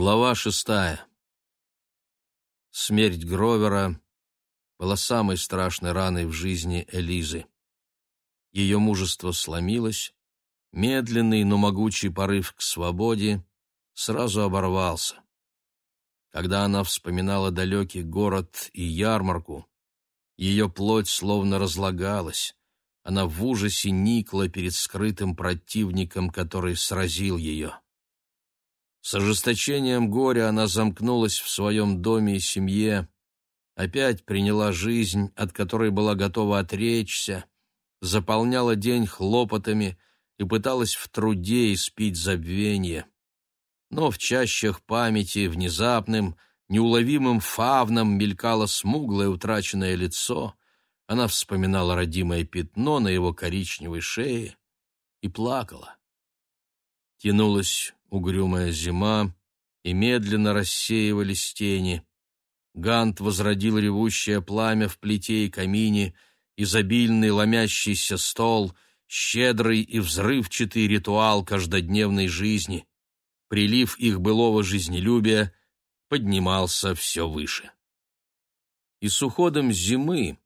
Глава шестая. Смерть Гровера была самой страшной раной в жизни Элизы. Ее мужество сломилось, медленный, но могучий порыв к свободе сразу оборвался. Когда она вспоминала далекий город и ярмарку, ее плоть словно разлагалась, она в ужасе никла перед скрытым противником, который сразил ее. С ожесточением горя она замкнулась в своем доме и семье, опять приняла жизнь, от которой была готова отречься, заполняла день хлопотами и пыталась в труде испить забвение. Но в чащах памяти внезапным, неуловимым фавном мелькало смуглое утраченное лицо, она вспоминала родимое пятно на его коричневой шее и плакала. Тянулась угрюмая зима, и медленно рассеивались тени. Гант возродил ревущее пламя в плите и камине, изобильный ломящийся стол, щедрый и взрывчатый ритуал каждодневной жизни. Прилив их былого жизнелюбия поднимался все выше. И с уходом зимы,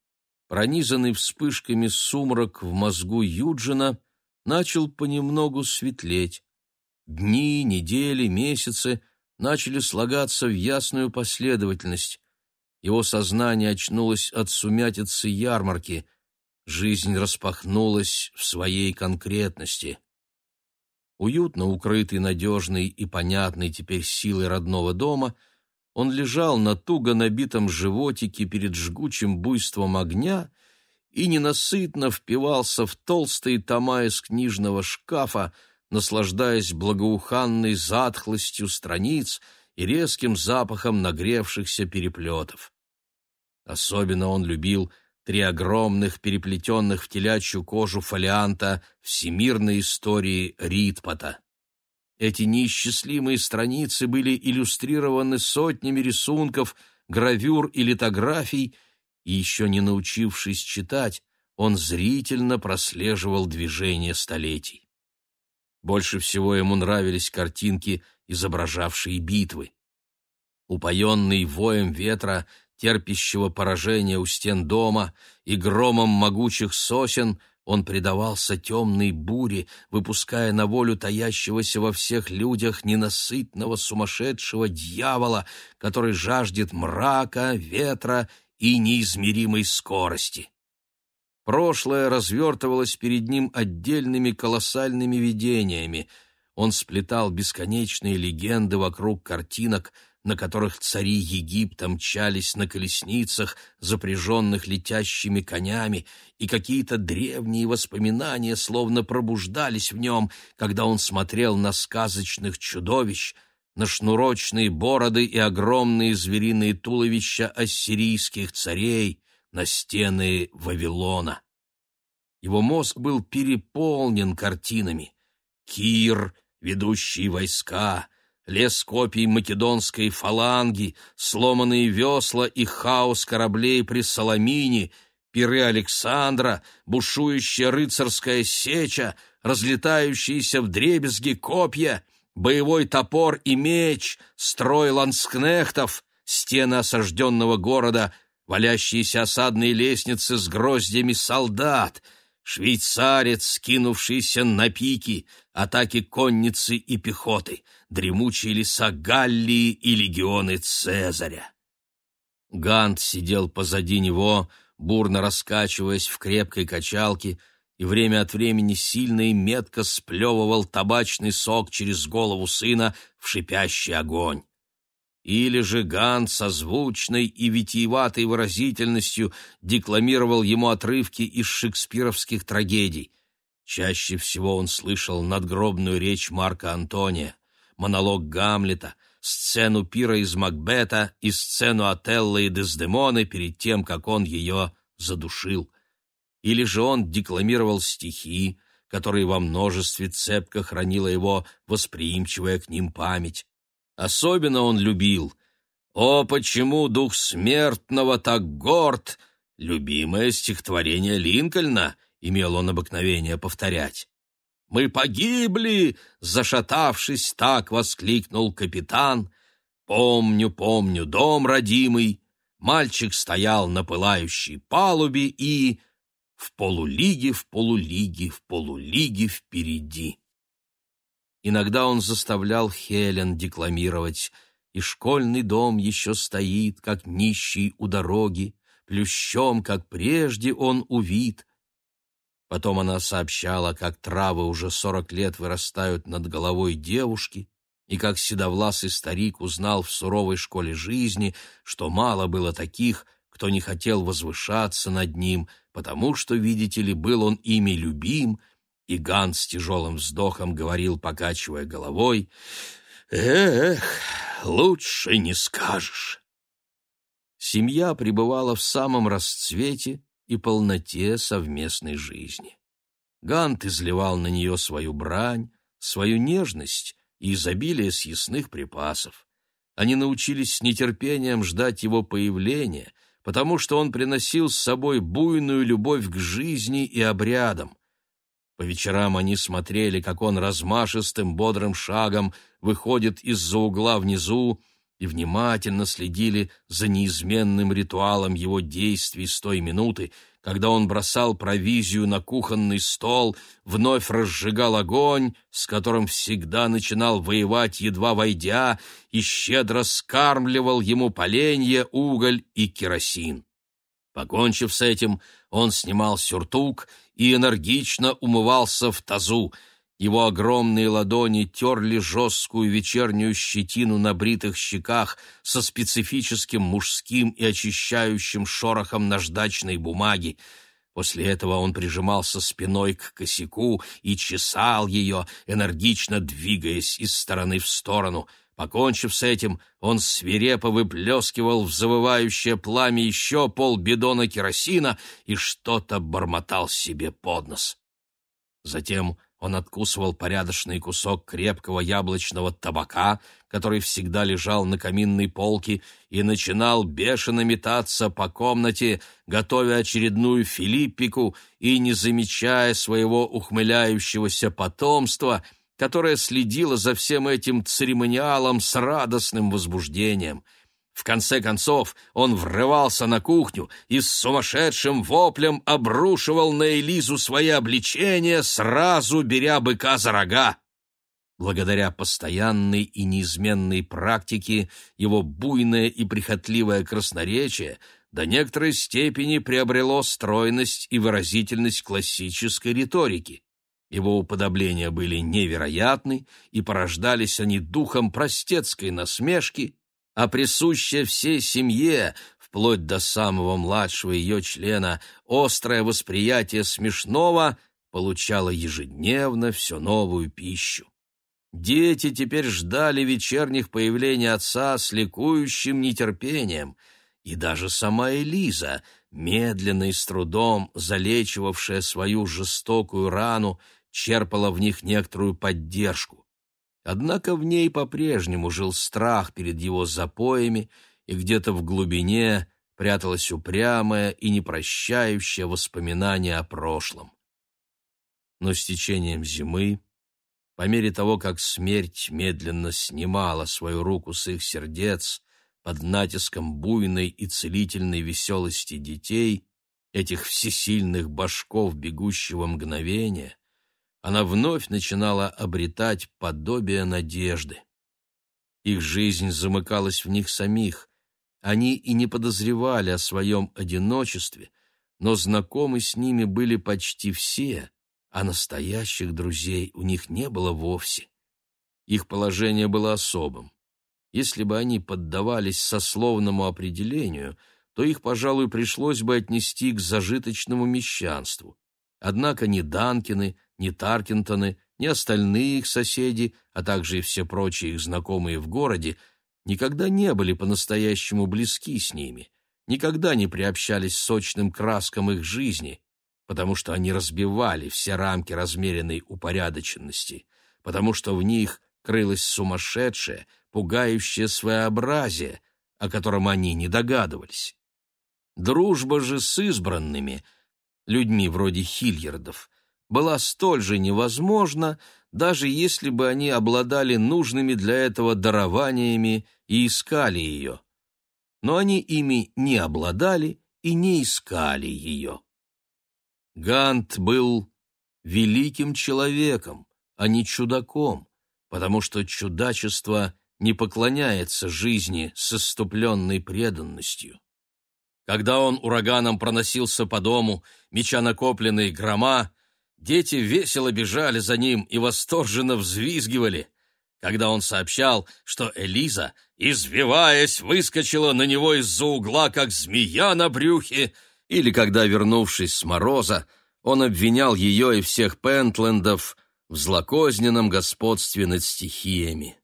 пронизанный вспышками сумрак в мозгу Юджина, начал понемногу светлеть. Дни, недели, месяцы начали слагаться в ясную последовательность. Его сознание очнулось от сумятицы ярмарки. Жизнь распахнулась в своей конкретности. Уютно укрытый, надежный и понятный теперь силой родного дома, он лежал на туго набитом животике перед жгучим буйством огня и ненасытно впивался в толстые тома из книжного шкафа, наслаждаясь благоуханной затхлостью страниц и резким запахом нагревшихся переплетов. Особенно он любил три огромных, переплетенных в телячью кожу фолианта всемирной истории Ритпота. Эти неисчислимые страницы были иллюстрированы сотнями рисунков, гравюр и литографий, и еще не научившись читать, он зрительно прослеживал движение столетий. Больше всего ему нравились картинки, изображавшие битвы. Упоенный воем ветра, терпящего поражения у стен дома и громом могучих сосен, он предавался темной буре, выпуская на волю таящегося во всех людях ненасытного сумасшедшего дьявола, который жаждет мрака, ветра и неизмеримой скорости. Прошлое развертывалось перед ним отдельными колоссальными видениями. Он сплетал бесконечные легенды вокруг картинок, на которых цари Египта мчались на колесницах, запряженных летящими конями, и какие-то древние воспоминания словно пробуждались в нем, когда он смотрел на сказочных чудовищ, на шнурочные бороды и огромные звериные туловища ассирийских царей, на стены Вавилона. Его мозг был переполнен картинами. Кир, ведущий войска, лес копий македонской фаланги, сломанные весла и хаос кораблей при Соломине, пиры Александра, бушующая рыцарская сеча, разлетающиеся в дребезги копья, боевой топор и меч, строй ланскнехтов, стены осажденного города валящиеся осадные лестницы с гроздями солдат, швейцарец, скинувшийся на пики, атаки конницы и пехоты, дремучие леса Галлии и легионы Цезаря. Гант сидел позади него, бурно раскачиваясь в крепкой качалке, и время от времени сильно и метко сплевывал табачный сок через голову сына в шипящий огонь или же Гант со звучной и витиеватой выразительностью декламировал ему отрывки из шекспировских трагедий. Чаще всего он слышал надгробную речь Марка Антония, монолог Гамлета, сцену пира из Макбета и сцену Отелла и Дездемоны перед тем, как он ее задушил. Или же он декламировал стихи, которые во множестве цепко хранила его восприимчивая к ним память. Особенно он любил «О, почему дух смертного так горд!» Любимое стихотворение Линкольна имел он обыкновение повторять. «Мы погибли!» — зашатавшись, так воскликнул капитан, Помню, помню, дом родимый, мальчик стоял на пылающей палубе и... В полулиге, в полулиге, в полулиге впереди. Иногда он заставлял Хелен декламировать «И школьный дом еще стоит, как нищий у дороги, плющом, как прежде он увид». Потом она сообщала, как травы уже сорок лет вырастают над головой девушки, и как седовласый старик узнал в суровой школе жизни, что мало было таких, кто не хотел возвышаться над ним, потому что, видите ли, был он ими любим, и Ганс с тяжелым вздохом говорил, покачивая головой, «Эх, лучше не скажешь». Семья пребывала в самом расцвете и полноте совместной жизни. Гант изливал на нее свою брань, свою нежность и изобилие съестных припасов. Они научились с нетерпением ждать его появления, потому что он приносил с собой буйную любовь к жизни и обрядам. По вечерам они смотрели, как он размашистым бодрым шагом выходит из-за угла внизу, и внимательно следили за неизменным ритуалом его действий с той минуты, когда он бросал провизию на кухонный стол, вновь разжигал огонь, с которым всегда начинал воевать, едва войдя, и щедро скармливал ему поленье, уголь и керосин. Покончив с этим, он снимал сюртук и энергично умывался в тазу — его огромные ладони терли жесткую вечернюю щетину на бритых щеках со специфическим мужским и очищающим шорохом наждачной бумаги. После этого он прижимался спиной к косяку и чесал ее, энергично двигаясь из стороны в сторону. Покончив с этим, он свирепо выплескивал в завывающее пламя еще полбидона керосина и что-то бормотал себе под нос. Затем он откусывал порядочный кусок крепкого яблочного табака, который всегда лежал на каминной полке, и начинал бешено метаться по комнате, готовя очередную филиппику и не замечая своего ухмыляющегося потомства, которое следило за всем этим церемониалом с радостным возбуждением — в конце концов он врывался на кухню и с сумасшедшим воплем обрушивал на Элизу свои обличения, сразу беря быка за рога. Благодаря постоянной и неизменной практике его буйное и прихотливое красноречие до некоторой степени приобрело стройность и выразительность классической риторики. Его уподобления были невероятны, и порождались они духом простецкой насмешки а присущее всей семье, вплоть до самого младшего ее члена, острое восприятие смешного получало ежедневно все новую пищу. Дети теперь ждали вечерних появлений отца с ликующим нетерпением, и даже сама Элиза, медленно и с трудом залечивавшая свою жестокую рану, черпала в них некоторую поддержку. Однако в ней по-прежнему жил страх перед его запоями, и где-то в глубине пряталось упрямое и непрощающее воспоминание о прошлом. Но с течением зимы, по мере того, как смерть медленно снимала свою руку с их сердец под натиском буйной и целительной веселости детей, этих всесильных башков бегущего мгновения, она вновь начинала обретать подобие надежды. Их жизнь замыкалась в них самих. Они и не подозревали о своем одиночестве, но знакомы с ними были почти все, а настоящих друзей у них не было вовсе. Их положение было особым. Если бы они поддавались сословному определению, то их, пожалуй, пришлось бы отнести к зажиточному мещанству. Однако ни Данкины, ни Таркинтоны, ни остальные их соседи, а также и все прочие их знакомые в городе, никогда не были по-настоящему близки с ними, никогда не приобщались сочным краскам их жизни, потому что они разбивали все рамки размеренной упорядоченности, потому что в них крылось сумасшедшее, пугающее своеобразие, о котором они не догадывались. Дружба же с избранными, людьми вроде Хильярдов, была столь же невозможна, даже если бы они обладали нужными для этого дарованиями и искали ее. Но они ими не обладали и не искали ее. Гант был великим человеком, а не чудаком, потому что чудачество не поклоняется жизни с иступленной преданностью. Когда он ураганом проносился по дому, меча накопленные грома, дети весело бежали за ним и восторженно взвизгивали. Когда он сообщал, что Элиза, извиваясь, выскочила на него из-за угла, как змея на брюхе, или когда, вернувшись с мороза, он обвинял ее и всех Пентлендов в злокозненном господстве над стихиями.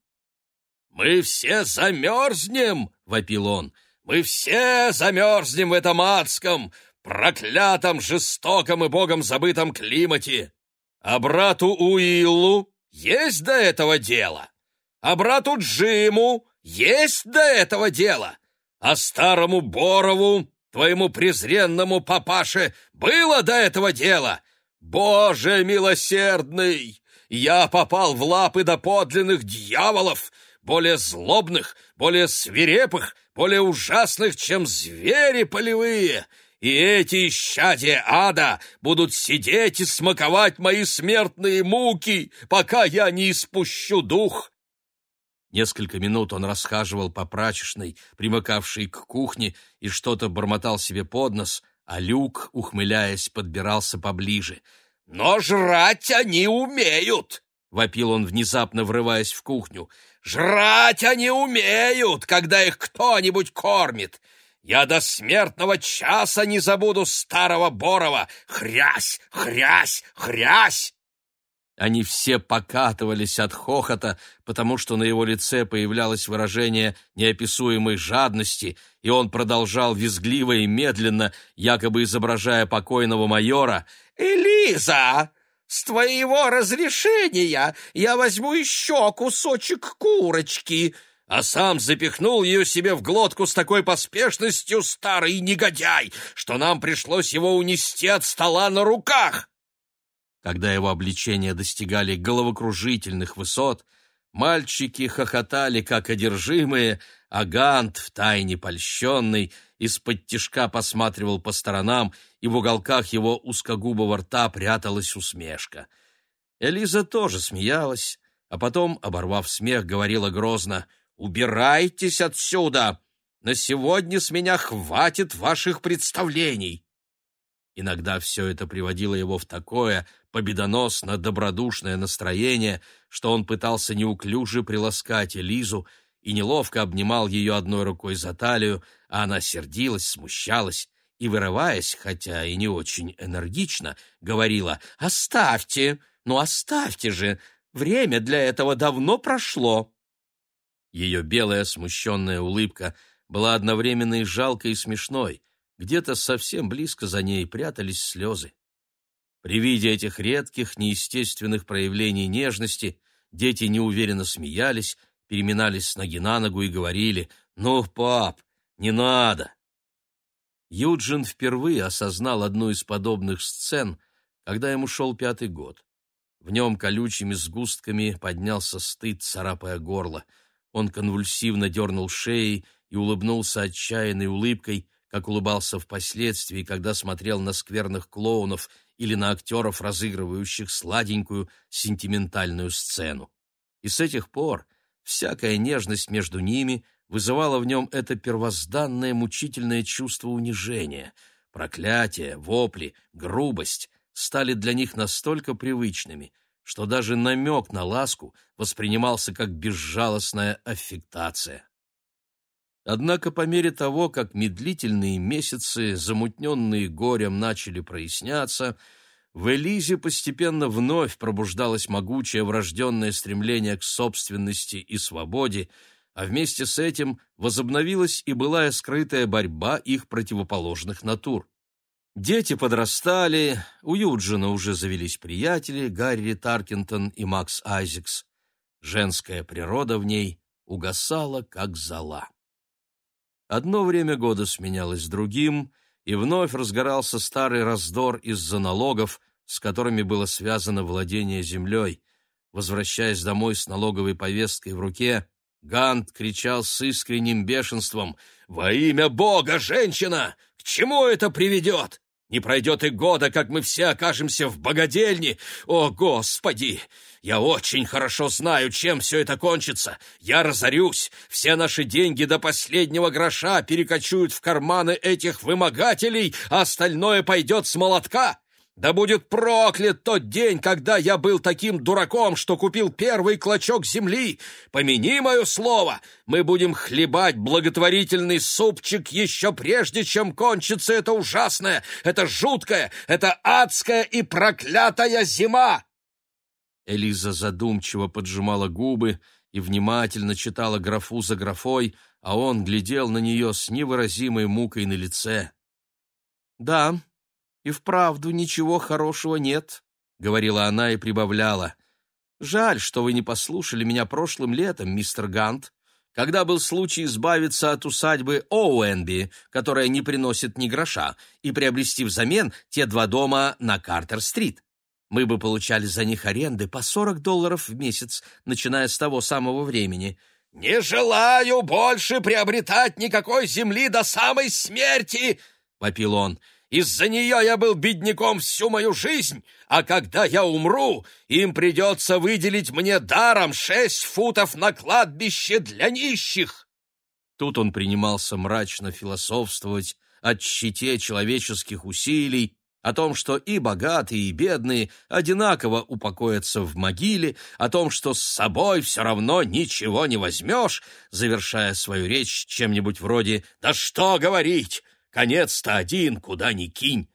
«Мы все замерзнем!» — вопил он. «Мы все замерзнем в этом адском, проклятом, жестоком и богом забытом климате! А брату Уиллу есть до этого дело? А брату Джиму есть до этого дело? А старому Борову твоему презренному папаше было до этого дела? Боже милосердный! Я попал в лапы до подлинных дьяволов, более злобных, более свирепых, более ужасных, чем звери полевые, и эти исчадия ада будут сидеть и смаковать мои смертные муки, пока я не испущу дух. Несколько минут он расхаживал по прачечной, примыкавшей к кухне, и что-то бормотал себе под нос, а Люк, ухмыляясь, подбирался поближе. «Но жрать они умеют!» — вопил он, внезапно врываясь в кухню. «Жрать они умеют, когда их кто-нибудь кормит! Я до смертного часа не забуду старого Борова! Хрясь, хрясь, хрясь!» Они все покатывались от хохота, потому что на его лице появлялось выражение неописуемой жадности, и он продолжал визгливо и медленно, якобы изображая покойного майора, «Элиза, с твоего разрешения я возьму еще кусочек курочки!» А сам запихнул ее себе в глотку с такой поспешностью, старый негодяй, что нам пришлось его унести от стола на руках. Когда его обличения достигали головокружительных высот, мальчики хохотали, как одержимые, а Гант, втайне польщенный, из-под тишка посматривал по сторонам, и в уголках его узкогубого рта пряталась усмешка. Элиза тоже смеялась, а потом, оборвав смех, говорила грозно «Убирайтесь отсюда! На сегодня с меня хватит ваших представлений!» Иногда все это приводило его в такое победоносно-добродушное настроение, что он пытался неуклюже приласкать Элизу и неловко обнимал ее одной рукой за талию, а она сердилась, смущалась и, вырываясь, хотя и не очень энергично, говорила «Оставьте, ну оставьте же, время для этого давно прошло». Ее белая смущенная улыбка была одновременно и жалкой, и смешной, где-то совсем близко за ней прятались слезы. При виде этих редких, неестественных проявлений нежности дети неуверенно смеялись, переминались с ноги на ногу и говорили «Ну, пап, не надо!». Юджин впервые осознал одну из подобных сцен, когда ему шел пятый год. В нем колючими сгустками поднялся стыд, царапая горло. Он конвульсивно дернул шеей и улыбнулся отчаянной улыбкой, как улыбался впоследствии, когда смотрел на скверных клоунов или на актеров, разыгрывающих сладенькую сентиментальную сцену. И с этих пор всякая нежность между ними вызывала в нем это первозданное мучительное чувство унижения. Проклятие, вопли, грубость стали для них настолько привычными, что даже намек на ласку воспринимался как безжалостная аффектация. Однако по мере того, как медлительные месяцы, замутненные горем, начали проясняться, в Элизе постепенно вновь пробуждалось могучее врожденное стремление к собственности и свободе, а вместе с этим возобновилась и былая скрытая борьба их противоположных натур. Дети подрастали, у Юджина уже завелись приятели Гарри Таркинтон и Макс Айзекс. Женская природа в ней угасала, как зола. Одно время года сменялось другим, и вновь разгорался старый раздор из-за налогов, с которыми было связано владение землей. Возвращаясь домой с налоговой повесткой в руке, Гант кричал с искренним бешенством. «Во имя Бога, женщина! К чему это приведет? Не пройдет и года, как мы все окажемся в богадельне. О, Господи! Я очень хорошо знаю, чем все это кончится. Я разорюсь. Все наши деньги до последнего гроша перекочуют в карманы этих вымогателей, а остальное пойдет с молотка. Да будет проклят тот день, когда я был таким дураком, что купил первый клочок земли. Помяни мое слово, мы будем хлебать благотворительный супчик еще прежде, чем кончится эта ужасная, эта жуткая, эта адская и проклятая зима. Элиза задумчиво поджимала губы и внимательно читала графу за графой, а он глядел на нее с невыразимой мукой на лице. «Да, и вправду ничего хорошего нет», — говорила она и прибавляла. «Жаль, что вы не послушали меня прошлым летом, мистер Гант, когда был случай избавиться от усадьбы Оуэнби, которая не приносит ни гроша, и приобрести взамен те два дома на Картер-стрит. Мы бы получали за них аренды по 40 долларов в месяц, начиная с того самого времени. «Не желаю больше приобретать никакой земли до самой смерти!» — вопил он. Из-за нее я был бедняком всю мою жизнь, а когда я умру, им придется выделить мне даром шесть футов на кладбище для нищих!» Тут он принимался мрачно философствовать о щите человеческих усилий, о том, что и богатые, и бедные одинаково упокоятся в могиле, о том, что с собой все равно ничего не возьмешь, завершая свою речь чем-нибудь вроде «Да что говорить! Конец-то один, куда ни кинь!»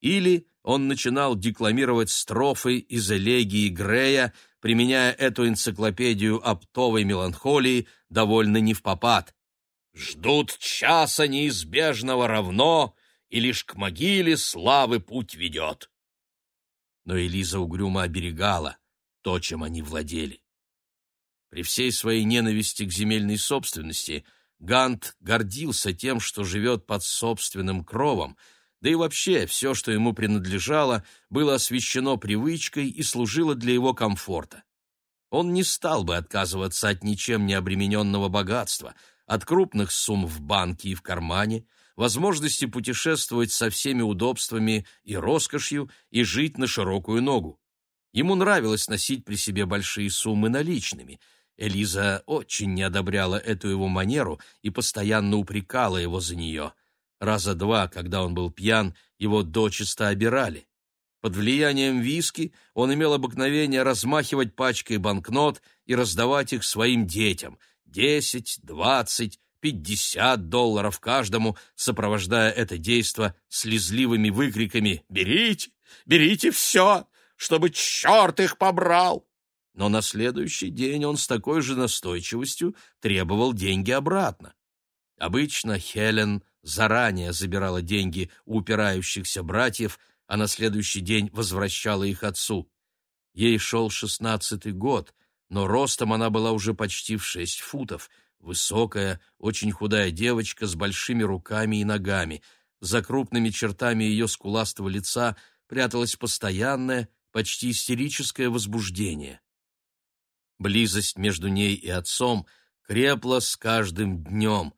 Или он начинал декламировать строфы из элегии Грея, применяя эту энциклопедию оптовой меланхолии довольно невпопад. «Ждут часа неизбежного равно, и лишь к могиле славы путь ведет». Но Элиза угрюмо оберегала то, чем они владели. При всей своей ненависти к земельной собственности – Гант гордился тем, что живет под собственным кровом, да и вообще все, что ему принадлежало, было освящено привычкой и служило для его комфорта. Он не стал бы отказываться от ничем не обремененного богатства, от крупных сумм в банке и в кармане, возможности путешествовать со всеми удобствами и роскошью и жить на широкую ногу. Ему нравилось носить при себе большие суммы наличными – Элиза очень не одобряла эту его манеру и постоянно упрекала его за нее. Раза два, когда он был пьян, его дочисто обирали. Под влиянием виски он имел обыкновение размахивать пачкой банкнот и раздавать их своим детям — десять, двадцать, пятьдесят долларов каждому, сопровождая это действо слезливыми выкриками «Берите! Берите все! Чтобы черт их побрал!» Но на следующий день он с такой же настойчивостью требовал деньги обратно. Обычно Хелен заранее забирала деньги у упирающихся братьев, а на следующий день возвращала их отцу. Ей шел шестнадцатый год, но ростом она была уже почти в шесть футов, высокая, очень худая девочка с большими руками и ногами. За крупными чертами ее скуластого лица пряталось постоянное, почти истерическое возбуждение. Близость между ней и отцом крепла с каждым днем.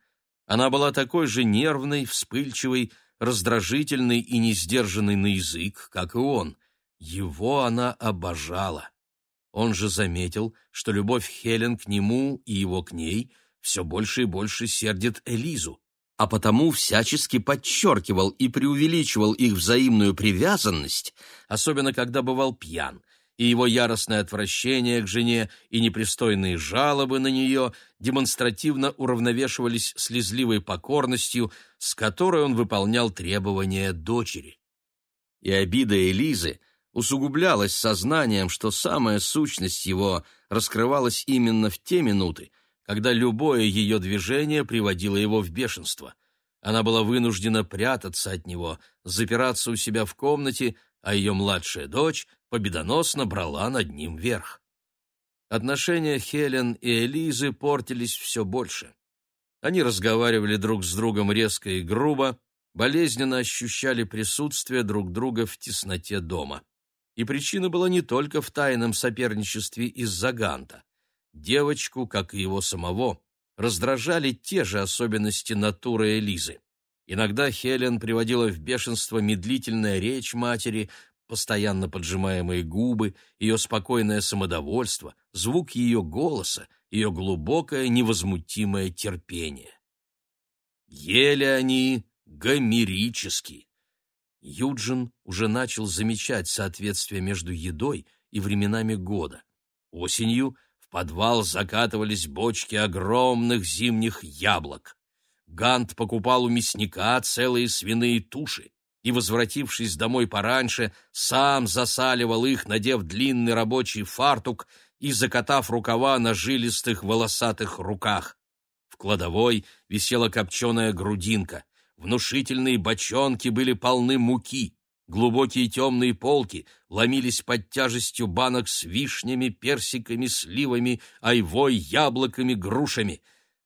Она была такой же нервной, вспыльчивой, раздражительной и несдержанной на язык, как и он. Его она обожала. Он же заметил, что любовь Хелен к нему и его к ней все больше и больше сердит Элизу, а потому всячески подчеркивал и преувеличивал их взаимную привязанность, особенно когда бывал пьян, и его яростное отвращение к жене и непристойные жалобы на нее демонстративно уравновешивались слезливой покорностью, с которой он выполнял требования дочери. И обида Элизы усугублялась сознанием, что самая сущность его раскрывалась именно в те минуты, когда любое ее движение приводило его в бешенство. Она была вынуждена прятаться от него, запираться у себя в комнате, а ее младшая дочь победоносно брала над ним верх. Отношения Хелен и Элизы портились все больше. Они разговаривали друг с другом резко и грубо, болезненно ощущали присутствие друг друга в тесноте дома. И причина была не только в тайном соперничестве из-за Ганта. девочку, как и его самого, раздражали те же особенности натуры Элизы. Иногда Хелен приводила в бешенство медлительная речь матери, постоянно поджимаемые губы, ее спокойное самодовольство, звук ее голоса, ее глубокое невозмутимое терпение. Ели они гомерически. Юджин уже начал замечать соответствие между едой и временами года. Осенью в подвал закатывались бочки огромных зимних яблок. Гант покупал у мясника целые свиные туши и, возвратившись домой пораньше, сам засаливал их, надев длинный рабочий фартук и закатав рукава на жилистых волосатых руках. В кладовой висела копченая грудинка. Внушительные бочонки были полны муки. Глубокие темные полки ломились под тяжестью банок с вишнями, персиками, сливами, айвой, яблоками, грушами.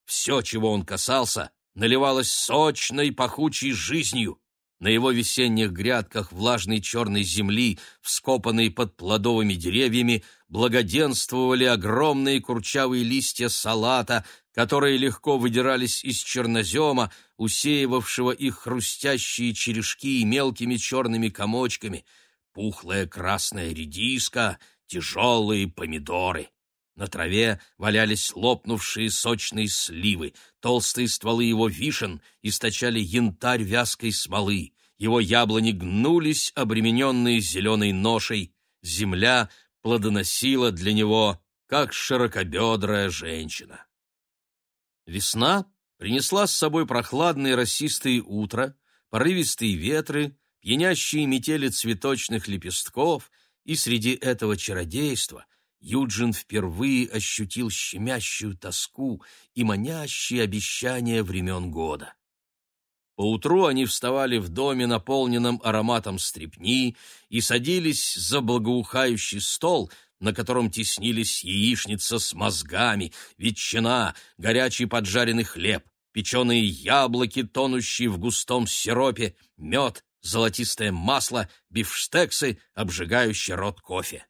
Все, чего он касался, наливалось сочной, пахучей жизнью. На его весенних грядках влажной черной земли, вскопанной под плодовыми деревьями, благоденствовали огромные курчавые листья салата, которые легко выдирались из чернозема, усеивавшего их хрустящие черешки мелкими черными комочками, пухлая красная редиска, тяжелые помидоры. На траве валялись лопнувшие сочные сливы, толстые стволы его вишен источали янтарь вязкой смолы, его яблони гнулись, обремененные зеленой ношей, земля плодоносила для него, как широкобедрая женщина. Весна принесла с собой прохладные росистые утра, порывистые ветры, пьянящие метели цветочных лепестков, и среди этого чародейства — Юджин впервые ощутил щемящую тоску и манящие обещания времен года. Поутру они вставали в доме, наполненном ароматом стрепни, и садились за благоухающий стол, на котором теснились яичница с мозгами, ветчина, горячий поджаренный хлеб, печеные яблоки, тонущие в густом сиропе, мед, золотистое масло, бифштексы, обжигающий рот кофе.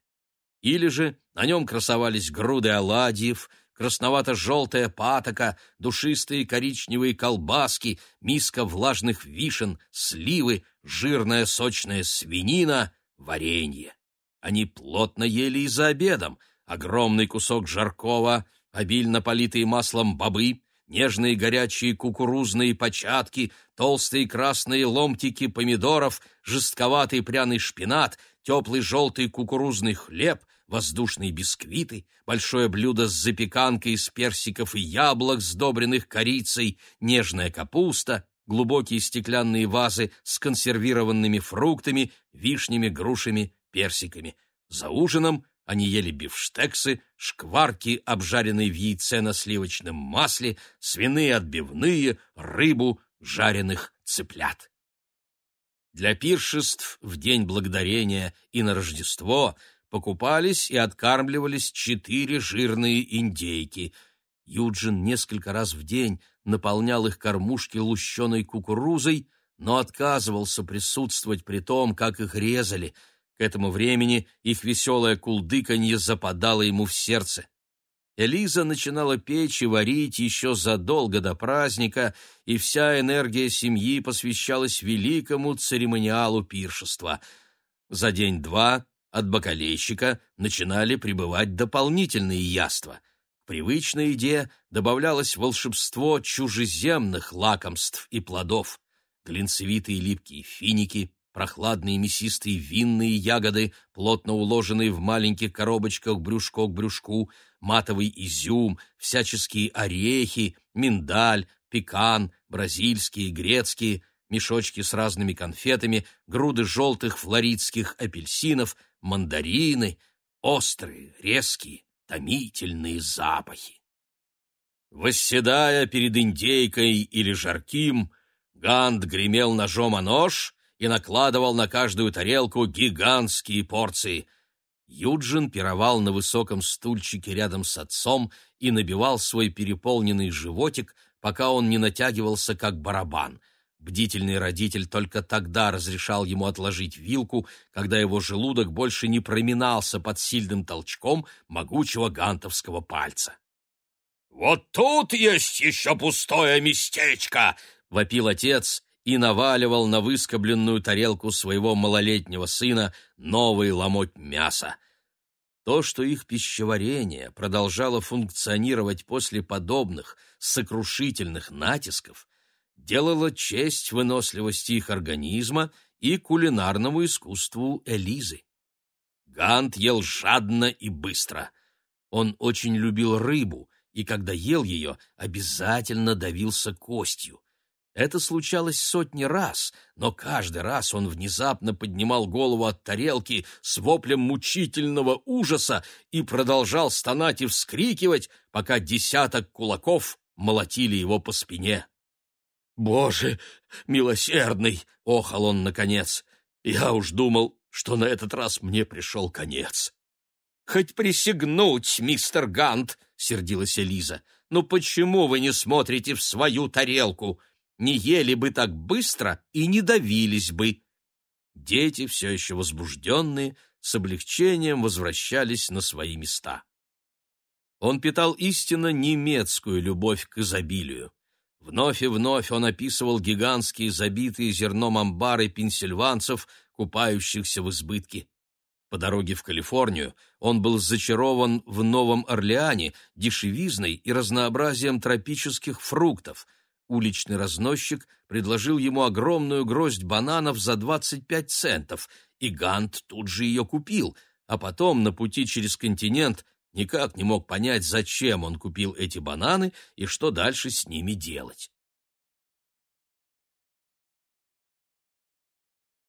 Или же на нем красовались груды оладьев, красновато-желтая патока, душистые коричневые колбаски, миска влажных вишен, сливы, жирная сочная свинина, варенье. Они плотно ели и за обедом. Огромный кусок жаркого, обильно политые маслом бобы, нежные горячие кукурузные початки, толстые красные ломтики помидоров, жестковатый пряный шпинат, теплый желтый кукурузный хлеб, воздушные бисквиты, большое блюдо с запеканкой из персиков и яблок, сдобренных корицей, нежная капуста, глубокие стеклянные вазы с консервированными фруктами, вишнями, грушами, персиками. За ужином они ели бифштексы, шкварки, обжаренные в яйце на сливочном масле, свиные отбивные, рыбу, жареных цыплят. Для пиршеств в День Благодарения и на Рождество покупались и откармливались четыре жирные индейки. Юджин несколько раз в день наполнял их кормушки лущеной кукурузой, но отказывался присутствовать при том, как их резали — к этому времени их веселое кулдыканье западало ему в сердце. Элиза начинала печь и варить еще задолго до праздника, и вся энергия семьи посвящалась великому церемониалу пиршества. За день-два от бакалейщика начинали прибывать дополнительные яства. К привычной еде добавлялось волшебство чужеземных лакомств и плодов. Глинцевитые липкие финики, прохладные мясистые винные ягоды, плотно уложенные в маленьких коробочках брюшко к брюшку, матовый изюм, всяческие орехи, миндаль, пекан, бразильские, грецкие, мешочки с разными конфетами, груды желтых флоридских апельсинов, мандарины, острые, резкие, томительные запахи. Восседая перед индейкой или жарким, Гант гремел ножом о нож и накладывал на каждую тарелку гигантские порции. Юджин пировал на высоком стульчике рядом с отцом и набивал свой переполненный животик, пока он не натягивался как барабан. Бдительный родитель только тогда разрешал ему отложить вилку, когда его желудок больше не проминался под сильным толчком могучего гантовского пальца. «Вот тут есть еще пустое местечко!» — вопил отец и наваливал на выскобленную тарелку своего малолетнего сына новый ломоть мяса. То, что их пищеварение продолжало функционировать после подобных сокрушительных натисков, делало честь выносливости их организма и кулинарному искусству Элизы. Гант ел жадно и быстро. Он очень любил рыбу, и когда ел ее, обязательно давился костью. Это случалось сотни раз, но каждый раз он внезапно поднимал голову от тарелки с воплем мучительного ужаса и продолжал стонать и вскрикивать, пока десяток кулаков молотили его по спине. «Боже, милосердный!» — охал он наконец. «Я уж думал, что на этот раз мне пришел конец». «Хоть присягнуть, мистер Гант!» — сердилась Элиза. «Ну почему вы не смотрите в свою тарелку? не ели бы так быстро и не давились бы. Дети, все еще возбужденные, с облегчением возвращались на свои места. Он питал истинно немецкую любовь к изобилию. Вновь и вновь он описывал гигантские забитые зерном амбары пенсильванцев, купающихся в избытке. По дороге в Калифорнию он был зачарован в Новом Орлеане дешевизной и разнообразием тропических фруктов, Уличный разносчик предложил ему огромную гроздь бананов за 25 центов, и Гант тут же ее купил, а потом на пути через континент никак не мог понять, зачем он купил эти бананы и что дальше с ними делать.